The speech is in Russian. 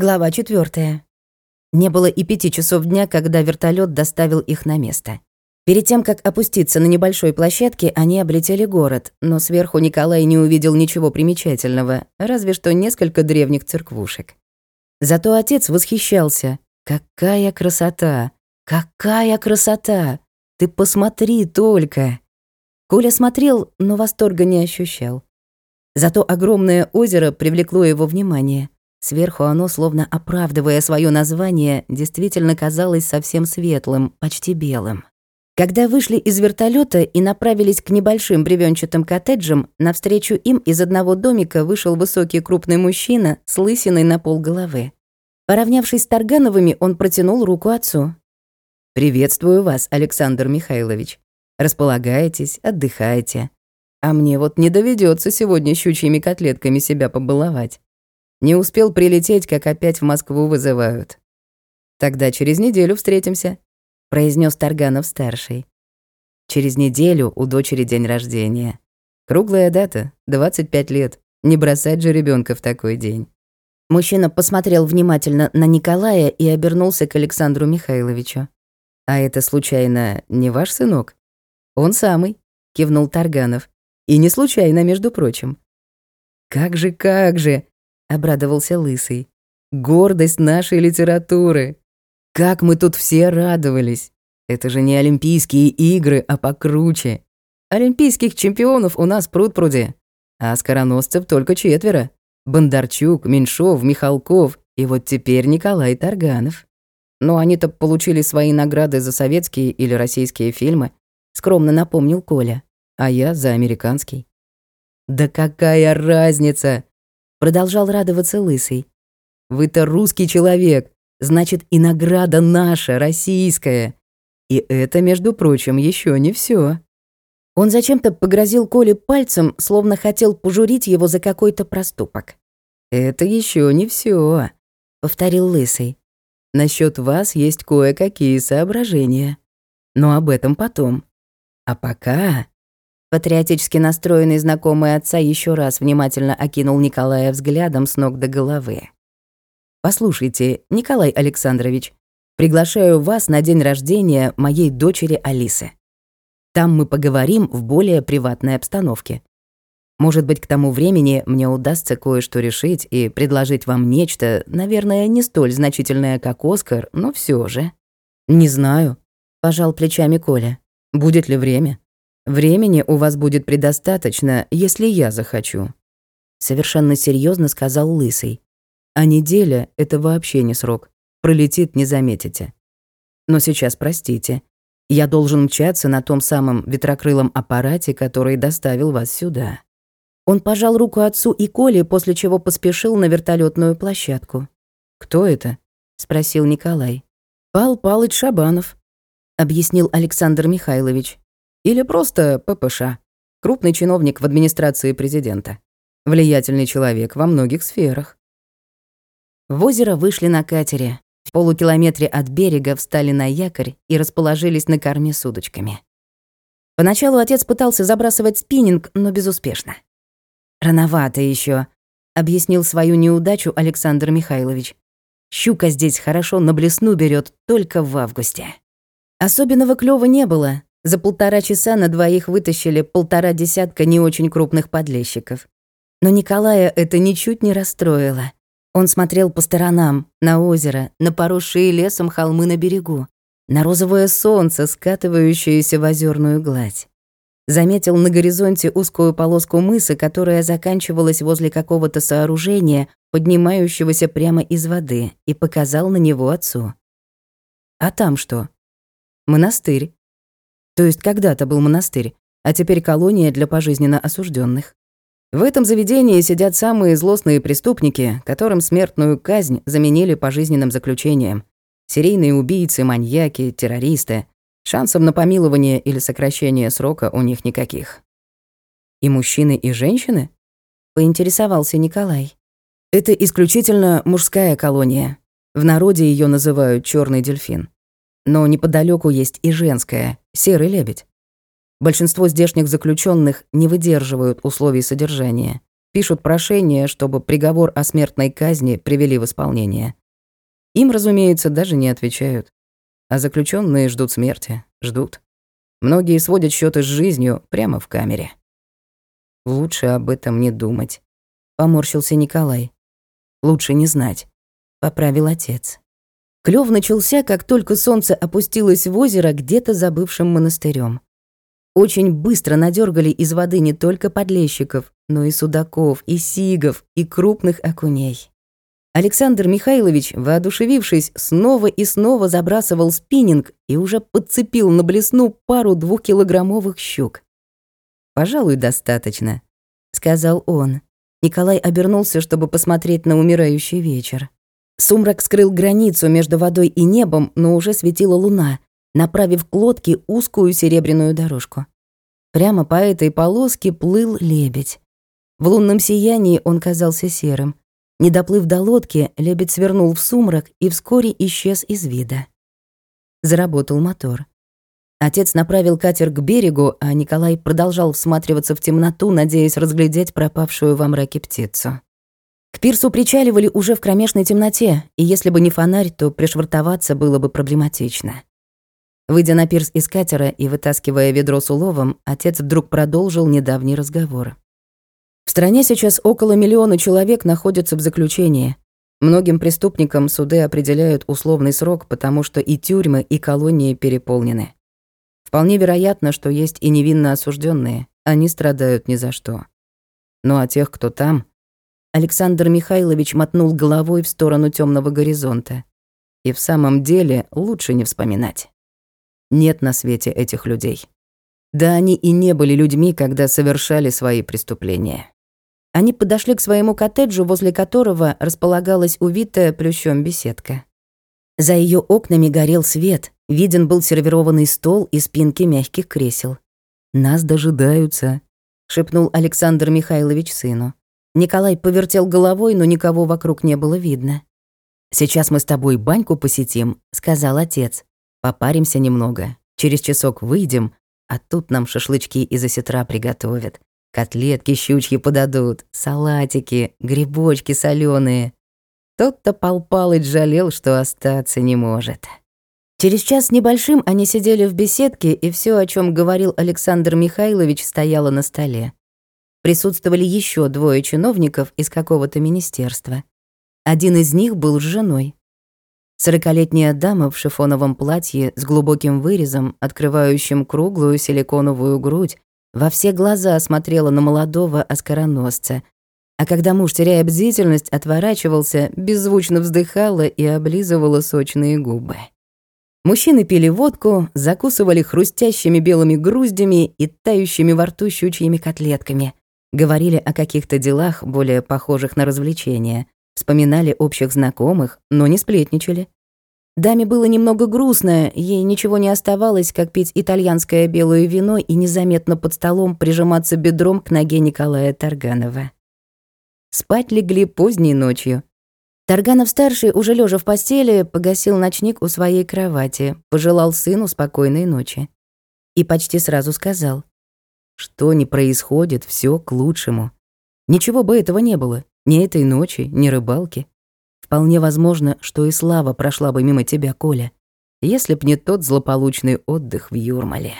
Глава 4. Не было и пяти часов дня, когда вертолет доставил их на место. Перед тем, как опуститься на небольшой площадке, они облетели город, но сверху Николай не увидел ничего примечательного, разве что несколько древних церквушек. Зато отец восхищался. «Какая красота! Какая красота! Ты посмотри только!» Коля смотрел, но восторга не ощущал. Зато огромное озеро привлекло его внимание — Сверху оно, словно оправдывая свое название, действительно казалось совсем светлым, почти белым. Когда вышли из вертолета и направились к небольшим бревенчатым коттеджам, навстречу им из одного домика вышел высокий крупный мужчина с лысиной на пол головы. Поравнявшись с Таргановыми, он протянул руку отцу. «Приветствую вас, Александр Михайлович. Располагайтесь, отдыхайте. А мне вот не доведется сегодня щучьими котлетками себя побаловать. Не успел прилететь, как опять в Москву вызывают. Тогда через неделю встретимся, произнес Тарганов-старший. Через неделю у дочери день рождения. Круглая дата, 25 лет. Не бросать же ребенка в такой день. Мужчина посмотрел внимательно на Николая и обернулся к Александру Михайловичу. «А это, случайно, не ваш сынок?» «Он самый», — кивнул Тарганов. «И не случайно, между прочим». «Как же, как же!» Обрадовался Лысый. Гордость нашей литературы. Как мы тут все радовались. Это же не Олимпийские игры, а покруче. Олимпийских чемпионов у нас пруд-пруди. А скороносцев только четверо. Бондарчук, Меньшов, Михалков и вот теперь Николай Тарганов. Но они-то получили свои награды за советские или российские фильмы, скромно напомнил Коля, а я за американский. Да какая разница? Продолжал радоваться Лысый. «Вы-то русский человек, значит, и награда наша, российская. И это, между прочим, еще не все. Он зачем-то погрозил Коле пальцем, словно хотел пожурить его за какой-то проступок. «Это еще не все, повторил Лысый. Насчет вас есть кое-какие соображения. Но об этом потом. А пока Патриотически настроенный знакомый отца еще раз внимательно окинул Николая взглядом с ног до головы. «Послушайте, Николай Александрович, приглашаю вас на день рождения моей дочери Алисы. Там мы поговорим в более приватной обстановке. Может быть, к тому времени мне удастся кое-что решить и предложить вам нечто, наверное, не столь значительное, как Оскар, но все же». «Не знаю», — пожал плечами Коля. «Будет ли время?» Времени у вас будет предостаточно, если я захочу. Совершенно серьезно сказал Лысый. А неделя — это вообще не срок. Пролетит, не заметите. Но сейчас простите. Я должен мчаться на том самом ветрокрылом аппарате, который доставил вас сюда. Он пожал руку отцу и Коле, после чего поспешил на вертолетную площадку. «Кто это?» — спросил Николай. «Пал Палыч Шабанов», — объяснил Александр Михайлович. Или просто ППШ. Крупный чиновник в администрации президента. Влиятельный человек во многих сферах. В озеро вышли на катере. В полукилометре от берега встали на якорь и расположились на корме с удочками. Поначалу отец пытался забрасывать спиннинг, но безуспешно. «Рановато еще, объяснил свою неудачу Александр Михайлович. «Щука здесь хорошо на блесну берет только в августе». Особенного клёва не было, за полтора часа на двоих вытащили полтора десятка не очень крупных подлещиков. Но Николая это ничуть не расстроило. Он смотрел по сторонам, на озеро, на поросшие лесом холмы на берегу, на розовое солнце, скатывающееся в озерную гладь. Заметил на горизонте узкую полоску мыса, которая заканчивалась возле какого-то сооружения, поднимающегося прямо из воды, и показал на него отцу. А там что? Монастырь. То есть когда-то был монастырь, а теперь колония для пожизненно осужденных. В этом заведении сидят самые злостные преступники, которым смертную казнь заменили пожизненным заключением. Серийные убийцы, маньяки, террористы. Шансов на помилование или сокращение срока у них никаких. И мужчины, и женщины? Поинтересовался Николай. Это исключительно мужская колония. В народе ее называют черный дельфин. Но неподалеку есть и женская, серый лебедь. Большинство здешних заключенных не выдерживают условий содержания. пишут прошение, чтобы приговор о смертной казни привели в исполнение. Им, разумеется, даже не отвечают. А заключенные ждут смерти, ждут. Многие сводят счеты с жизнью прямо в камере. Лучше об этом не думать. Поморщился Николай. Лучше не знать. Поправил отец. Клёв начался, как только солнце опустилось в озеро где-то за бывшим монастырем. Очень быстро надергали из воды не только подлещиков, но и судаков, и сигов, и крупных окуней. Александр Михайлович, воодушевившись, снова и снова забрасывал спиннинг и уже подцепил на блесну пару двухкилограммовых щук. «Пожалуй, достаточно», — сказал он. Николай обернулся, чтобы посмотреть на умирающий вечер. Сумрак скрыл границу между водой и небом, но уже светила луна, направив к лодке узкую серебряную дорожку. Прямо по этой полоске плыл лебедь. В лунном сиянии он казался серым. Не доплыв до лодки, лебедь свернул в сумрак и вскоре исчез из вида. Заработал мотор. Отец направил катер к берегу, а Николай продолжал всматриваться в темноту, надеясь разглядеть пропавшую во мраке птицу. К пирсу причаливали уже в кромешной темноте, и если бы не фонарь, то пришвартоваться было бы проблематично. Выйдя на пирс из катера и вытаскивая ведро с уловом, отец вдруг продолжил недавний разговор. В стране сейчас около миллиона человек находятся в заключении. Многим преступникам суды определяют условный срок, потому что и тюрьмы, и колонии переполнены. Вполне вероятно, что есть и невинно осужденные, они страдают ни за что. Ну а тех, кто там, Александр Михайлович мотнул головой в сторону темного горизонта. И в самом деле лучше не вспоминать. Нет на свете этих людей. Да они и не были людьми, когда совершали свои преступления. Они подошли к своему коттеджу, возле которого располагалась увитая плющом беседка. За ее окнами горел свет, виден был сервированный стол и спинки мягких кресел. «Нас дожидаются», — шепнул Александр Михайлович сыну. Николай повертел головой, но никого вокруг не было видно. «Сейчас мы с тобой баньку посетим», — сказал отец. «Попаримся немного. Через часок выйдем, а тут нам шашлычки из осетра приготовят. Котлетки щучьи подадут, салатики, грибочки соленые. Тот-то Пал Палыч жалел, что остаться не может». Через час небольшим они сидели в беседке, и все, о чем говорил Александр Михайлович, стояло на столе присутствовали еще двое чиновников из какого-то министерства. Один из них был с женой. Сорокалетняя дама в шифоновом платье с глубоким вырезом, открывающим круглую силиконовую грудь, во все глаза смотрела на молодого оскароносца, а когда муж, теряя бдительность, отворачивался, беззвучно вздыхала и облизывала сочные губы. Мужчины пили водку, закусывали хрустящими белыми груздями и тающими во рту щучьими котлетками, Говорили о каких-то делах, более похожих на развлечения. Вспоминали общих знакомых, но не сплетничали. Даме было немного грустно, ей ничего не оставалось, как пить итальянское белое вино и незаметно под столом прижиматься бедром к ноге Николая Тарганова. Спать легли поздней ночью. Тарганов-старший, уже лежа в постели, погасил ночник у своей кровати, пожелал сыну спокойной ночи. И почти сразу сказал. Что ни происходит, все к лучшему. Ничего бы этого не было, ни этой ночи, ни рыбалки. Вполне возможно, что и слава прошла бы мимо тебя, Коля, если б не тот злополучный отдых в Юрмале.